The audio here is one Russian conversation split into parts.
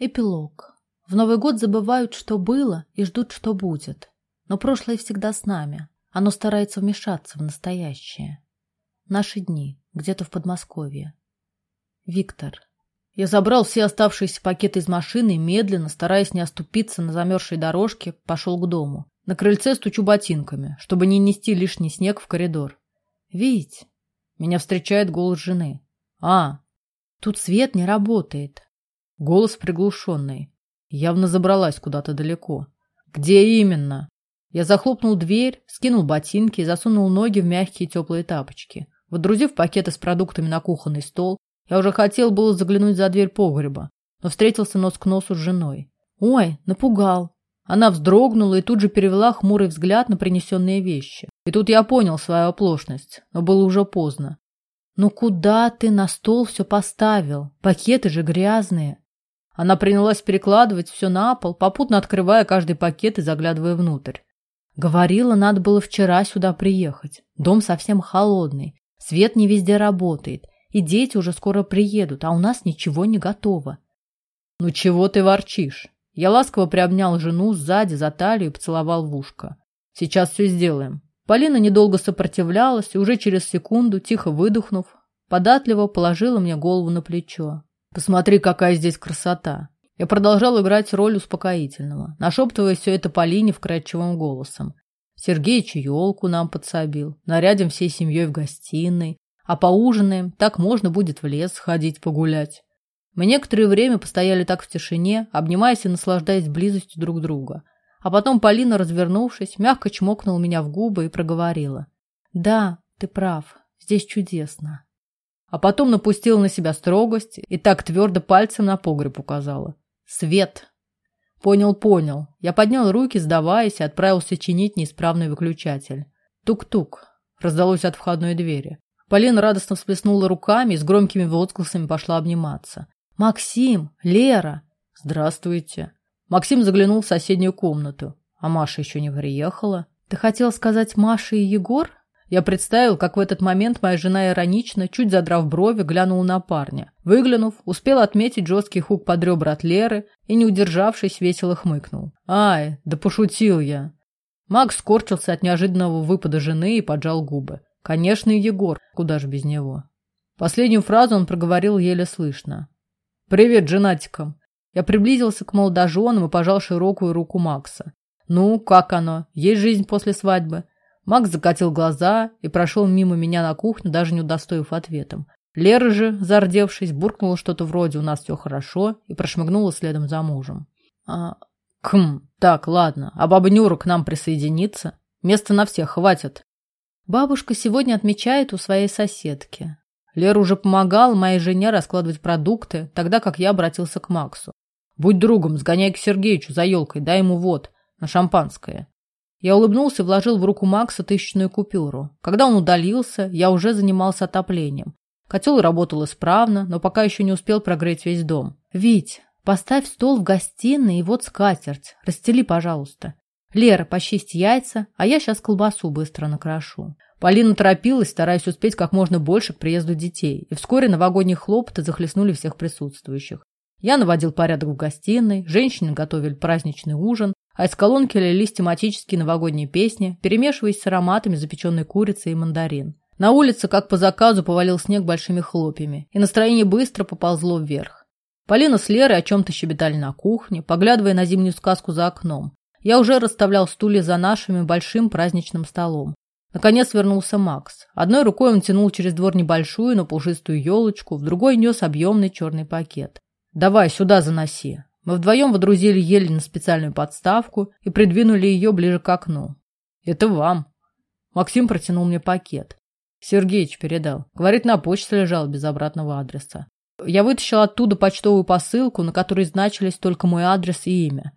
Эпилог. В Новый год забывают, что было, и ждут, что будет. Но прошлое всегда с нами. Оно старается вмешаться в настоящее. Наши дни. Где-то в Подмосковье. Виктор. Я забрал все оставшиеся пакеты из машины и медленно, стараясь не оступиться на замерзшей дорожке, пошел к дому. На крыльце стучу ботинками, чтобы не нести лишний снег в коридор. «Вить!» Меня встречает голос жены. «А, тут свет не работает». Голос приглушенный. Явно забралась куда-то далеко. «Где именно?» Я захлопнул дверь, скинул ботинки и засунул ноги в мягкие теплые тапочки. Водрузив пакеты с продуктами на кухонный стол, я уже хотел было заглянуть за дверь погреба, но встретился нос к носу с женой. «Ой, напугал!» Она вздрогнула и тут же перевела хмурый взгляд на принесенные вещи. И тут я понял свою оплошность, но было уже поздно. «Ну куда ты на стол все поставил? Пакеты же грязные!» Она принялась перекладывать все на пол, попутно открывая каждый пакет и заглядывая внутрь. Говорила, надо было вчера сюда приехать. Дом совсем холодный, свет не везде работает, и дети уже скоро приедут, а у нас ничего не готово. Ну чего ты ворчишь? Я ласково приобнял жену сзади за талию и поцеловал в ушко. Сейчас все сделаем. Полина недолго сопротивлялась и уже через секунду, тихо выдохнув, податливо положила мне голову на плечо. Посмотри, какая здесь красота. Я продолжал играть роль успокоительного, нашептывая все это Полине вкрадчивым голосом. Сергеич елку нам подсобил, нарядим всей семьей в гостиной, а поужинаем, так можно будет в лес сходить погулять. Мы некоторое время постояли так в тишине, обнимаясь и наслаждаясь близостью друг друга. А потом Полина, развернувшись, мягко чмокнула меня в губы и проговорила. «Да, ты прав, здесь чудесно» а потом напустила на себя строгость и так твердо пальцем на погреб указала. «Свет!» «Понял, понял». Я поднял руки, сдаваясь, и отправился чинить неисправный выключатель. «Тук-тук!» раздалось от входной двери. Полина радостно всплеснула руками и с громкими возгласами пошла обниматься. «Максим! Лера!» «Здравствуйте!» Максим заглянул в соседнюю комнату. А Маша еще не приехала. «Ты хотел сказать Маша и Егор?» Я представил, как в этот момент моя жена иронично, чуть задрав брови, глянула на парня. Выглянув, успел отметить жесткий хук под ребра от Леры и, не удержавшись, весело хмыкнул. «Ай, да пошутил я!» Макс скорчился от неожиданного выпада жены и поджал губы. «Конечно, Егор. Куда же без него?» Последнюю фразу он проговорил еле слышно. «Привет, женатикам!» Я приблизился к молодоженам и пожал широкую руку Макса. «Ну, как оно? Есть жизнь после свадьбы?» Макс закатил глаза и прошел мимо меня на кухню, даже не удостоив ответом. Лера же, зардевшись, буркнула что-то вроде «у нас все хорошо» и прошмыгнула следом за мужем. А, «Кхм, так, ладно, а баба Нюра к нам присоединится? Места на всех хватит». Бабушка сегодня отмечает у своей соседки. Лера уже помогала моей жене раскладывать продукты, тогда как я обратился к Максу. «Будь другом, сгоняй к Сергеичу за елкой, дай ему вот, на шампанское». Я улыбнулся и вложил в руку Макса тысячную купюру. Когда он удалился, я уже занимался отоплением. Котел работал исправно, но пока еще не успел прогреть весь дом. «Вить, поставь стол в гостиной и вот скатерть. Расстели, пожалуйста. Лера, почисть яйца, а я сейчас колбасу быстро накрошу». Полина торопилась, стараясь успеть как можно больше к приезду детей, и вскоре новогодние хлопоты захлестнули всех присутствующих. Я наводил порядок в гостиной, женщины готовили праздничный ужин, а из колонки лились тематические новогодние песни, перемешиваясь с ароматами запеченной курицы и мандарин. На улице, как по заказу, повалил снег большими хлопьями, и настроение быстро поползло вверх. Полина с Лерой о чем-то щебетали на кухне, поглядывая на зимнюю сказку за окном. Я уже расставлял стулья за нашим большим праздничным столом. Наконец вернулся Макс. Одной рукой он тянул через двор небольшую, но пушистую елочку, в другой нес объемный черный пакет. «Давай, сюда заноси», мы вдвоем водрузили ель на специальную подставку и придвинули ее ближе к окну. «Это вам». Максим протянул мне пакет. Сергеич передал. Говорит, на почте лежал без обратного адреса. Я вытащил оттуда почтовую посылку, на которой значились только мой адрес и имя.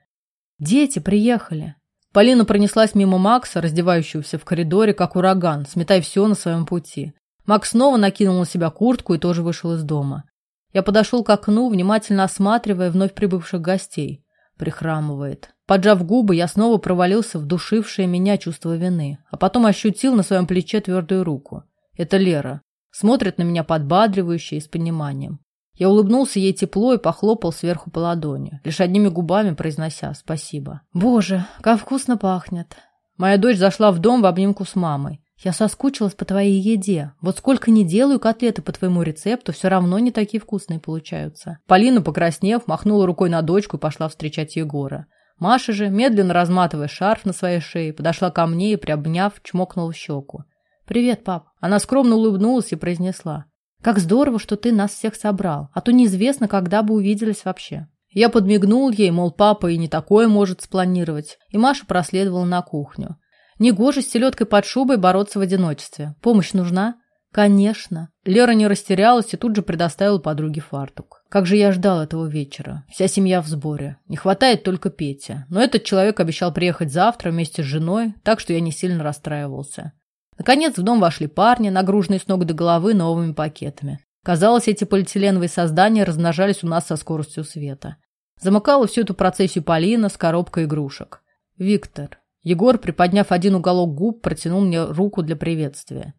«Дети приехали». Полина пронеслась мимо Макса, раздевающегося в коридоре, как ураган, сметая все на своем пути. Макс снова накинул на себя куртку и тоже вышел из дома. Я подошел к окну, внимательно осматривая вновь прибывших гостей. Прихрамывает. Поджав губы, я снова провалился в душившее меня чувство вины, а потом ощутил на своем плече твердую руку. Это Лера. Смотрит на меня подбадривающе и с пониманием. Я улыбнулся ей тепло и похлопал сверху по ладони, лишь одними губами произнося «спасибо». «Боже, как вкусно пахнет!» Моя дочь зашла в дом в обнимку с мамой. «Я соскучилась по твоей еде. Вот сколько не делаю котлеты по твоему рецепту, все равно не такие вкусные получаются». Полина, покраснев, махнула рукой на дочку и пошла встречать Егора. Маша же, медленно разматывая шарф на своей шее, подошла ко мне и, приобняв, чмокнула в щеку. «Привет, пап». Она скромно улыбнулась и произнесла. Как здорово, что ты нас всех собрал, а то неизвестно, когда бы увиделись вообще. Я подмигнул ей, мол, папа и не такое может спланировать, и Маша проследовала на кухню. Негоже с селедкой под шубой бороться в одиночестве. Помощь нужна? Конечно. Лера не растерялась и тут же предоставила подруге фартук. Как же я ждал этого вечера. Вся семья в сборе. Не хватает только Петя. Но этот человек обещал приехать завтра вместе с женой, так что я не сильно расстраивался. Наконец в дом вошли парни, нагруженные с ног до головы новыми пакетами. Казалось, эти полиэтиленовые создания размножались у нас со скоростью света. Замыкала всю эту процессию Полина с коробкой игрушек. «Виктор». Егор, приподняв один уголок губ, протянул мне руку для приветствия.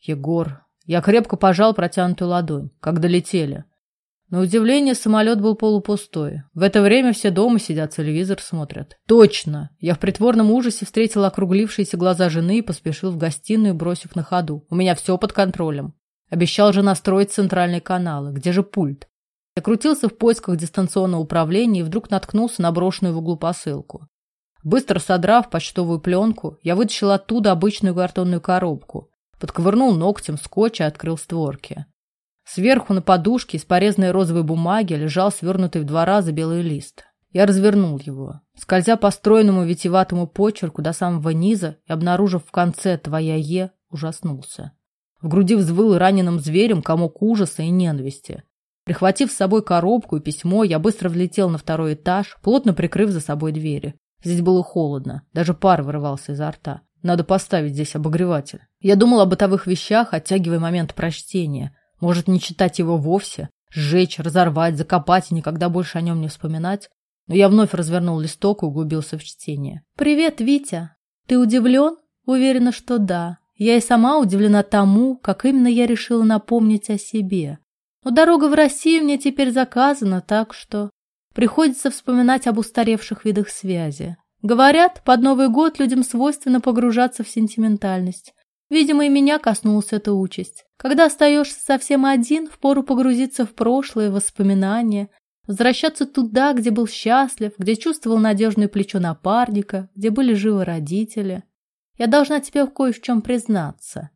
«Егор». Я крепко пожал протянутую ладонь, как долетели. На удивление, самолет был полупустой. В это время все дома сидят, телевизор смотрят. Точно! Я в притворном ужасе встретил округлившиеся глаза жены и поспешил в гостиную, бросив на ходу. У меня все под контролем. Обещал же настроить центральные каналы. Где же пульт? Я крутился в поисках дистанционного управления и вдруг наткнулся на брошенную в углу посылку. Быстро содрав почтовую пленку, я вытащил оттуда обычную картонную коробку, подковырнул ногтем скотч и открыл створки. Сверху на подушке из порезанной розовой бумаги лежал свернутый в два раза белый лист. Я развернул его. Скользя по стройному витиеватому почерку до самого низа и обнаружив в конце «Твоя Е», ужаснулся. В груди взвыл раненым зверем комок ужаса и ненависти. Прихватив с собой коробку и письмо, я быстро влетел на второй этаж, плотно прикрыв за собой двери. Здесь было холодно, даже пар вырывался изо рта. Надо поставить здесь обогреватель. Я думал о бытовых вещах, оттягивая момент прочтения – может, не читать его вовсе, сжечь, разорвать, закопать и никогда больше о нем не вспоминать? Но я вновь развернул листок и углубился в чтение. «Привет, Витя! Ты удивлен?» «Уверена, что да. Я и сама удивлена тому, как именно я решила напомнить о себе. Но дорога в Россию мне теперь заказана, так что приходится вспоминать об устаревших видах связи. Говорят, под Новый год людям свойственно погружаться в сентиментальность. Видимо, и меня коснулась эта участь. Когда остаешься совсем один, впору погрузиться в прошлое, воспоминания, возвращаться туда, где был счастлив, где чувствовал надежное плечо напарника, где были живы родители. Я должна тебе кое в чем признаться.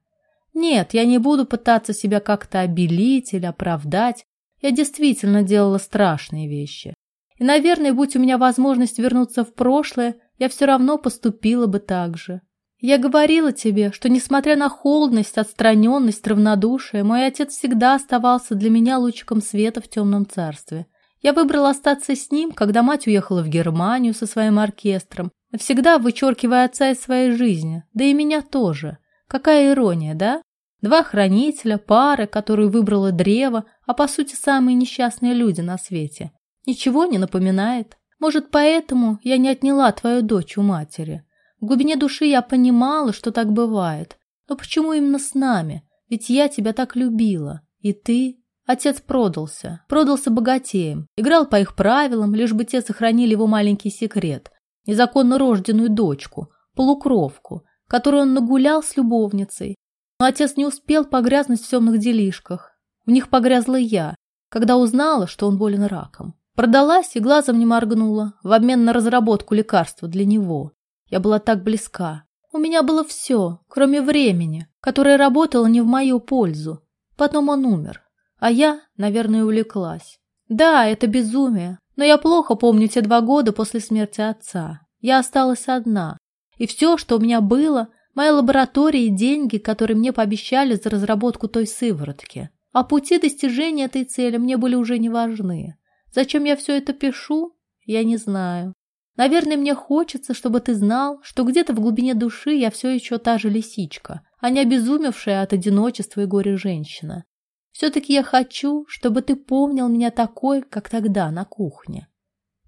Нет, я не буду пытаться себя как-то обелить или оправдать. Я действительно делала страшные вещи. И, наверное, будь у меня возможность вернуться в прошлое, я все равно поступила бы так же. Я говорила тебе, что, несмотря на холодность, отстраненность, равнодушие, мой отец всегда оставался для меня лучиком света в темном царстве. Я выбрала остаться с ним, когда мать уехала в Германию со своим оркестром, навсегда вычеркивая отца из своей жизни, да и меня тоже. Какая ирония, да? Два хранителя, пары, которую выбрала древо, а по сути самые несчастные люди на свете. Ничего не напоминает? Может, поэтому я не отняла твою дочь у матери? В глубине души я понимала, что так бывает. Но почему именно с нами? Ведь я тебя так любила. И ты... Отец продался. Продался богатеем. Играл по их правилам, лишь бы те сохранили его маленький секрет. Незаконно рожденную дочку, полукровку, которую он нагулял с любовницей. Но отец не успел погрязнуть в темных делишках. В них погрязла я, когда узнала, что он болен раком. Продалась и глазом не моргнула в обмен на разработку лекарства для него. Я была так близка. У меня было все, кроме времени, которое работало не в мою пользу. Потом он умер, а я, наверное, увлеклась. Да, это безумие, но я плохо помню те два года после смерти отца. Я осталась одна, и все, что у меня было, моя лаборатория и деньги, которые мне пообещали за разработку той сыворотки. А пути достижения этой цели мне были уже не важны. Зачем я все это пишу, я не знаю. Наверное, мне хочется, чтобы ты знал, что где-то в глубине души я все еще та же лисичка, а не обезумевшая от одиночества и горя женщина. Все-таки я хочу, чтобы ты помнил меня такой, как тогда на кухне.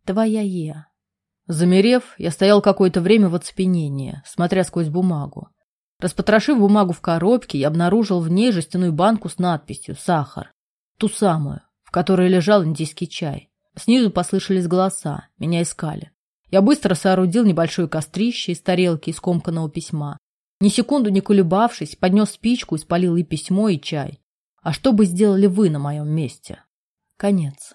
Твоя Е. Замерев, я стоял какое-то время в оцепенении, смотря сквозь бумагу. Распотрошив бумагу в коробке, я обнаружил в ней жестяную банку с надписью «Сахар». Ту самую, которой лежал индийский чай. Снизу послышались голоса, меня искали. Я быстро соорудил небольшое кострище из тарелки и скомканного письма. Ни секунду не колебавшись, поднес спичку и спалил и письмо, и чай. А что бы сделали вы на моем месте? Конец.